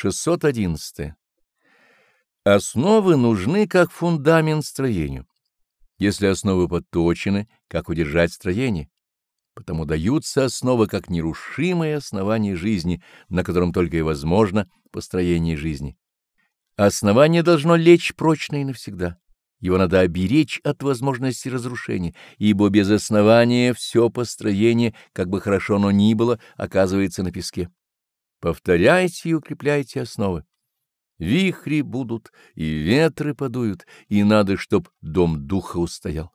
611. Основы нужны как фундамент строению. Если основы подточены, как удержать строение? Потому даются основы как нерушимые основания жизни, на котором только и возможно построение жизни. Основание должно лечь прочно и навсегда. Его надо оберечь от возможности разрушения, ибо без основания все построение, как бы хорошо оно ни было, оказывается на песке. Повторяйте и укрепляйте основы. Вихри будут, и ветры подуют, и надо, чтоб дом духа устоял.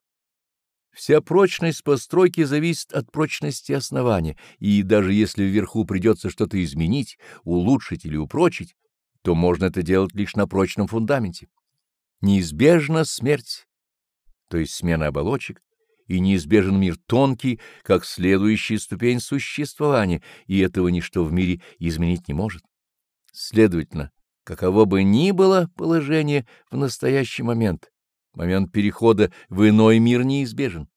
Вся прочность постройки зависит от прочности основания, и даже если вверху придется что-то изменить, улучшить или упрочить, то можно это делать лишь на прочном фундаменте. Неизбежна смерть, то есть смена оболочек, и неизбежен мир тонкий, как следующая ступень существования, и этого ничто в мире изменить не может. Следовательно, каково бы ни было положение в настоящий момент, момент перехода в иной мир неизбежен.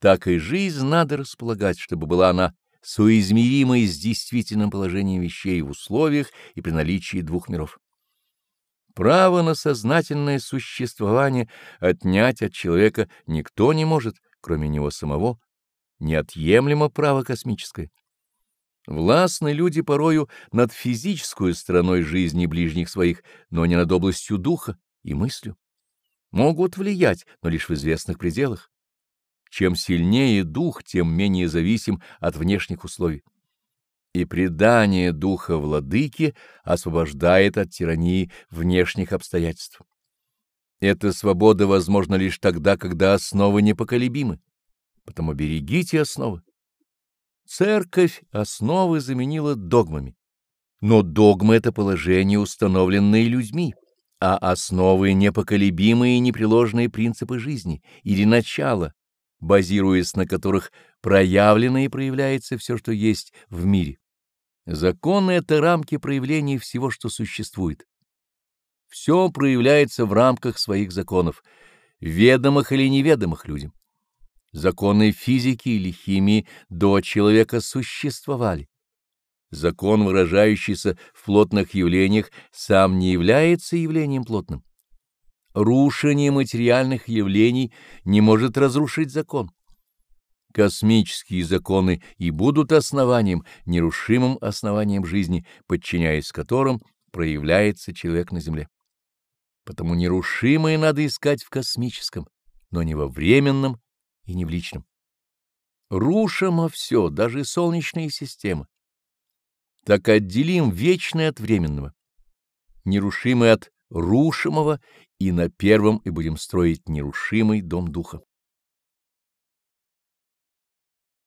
Так и жизнь надо располагать, чтобы была она соизмеримой с действительным положением вещей в условиях и при наличии двух миров. Право на сознательное существование отнять от человека никто не может, кроме него самого, неотъемлемо право космическое. Властны люди порою над физической стороной жизни ближних своих, но не над областью духа и мыслью. Могут влиять, но лишь в известных пределах. Чем сильнее дух, тем менее зависим от внешних условий. И предание духа владыки освобождает от тирании внешних обстоятельств. Эта свобода возможна лишь тогда, когда основы непоколебимы. Потому берегите основы. Церковь основы заменила догмами. Но догмы — это положение, установленное людьми, а основы — непоколебимые и непреложные принципы жизни или начала, базируясь на которых проявлено и проявляется все, что есть в мире. Законы — это рамки проявления всего, что существует. Все проявляется в рамках своих законов, ведомых или неведомых людям. Законы физики или химии до человека существовали. Закон, выражающийся в плотных явлениях, сам не является явлением плотным. Рушение материальных явлений не может разрушить закон. Космические законы и будут основанием, нерушимым основанием жизни, подчиняясь которым проявляется человек на земле. Потому нерушимое надо искать в космическом, но не во временном и не в личном. Рушимо все, даже солнечные системы. Так отделим вечное от временного, нерушимое от рушимого, и на первом и будем строить нерушимый дом духа.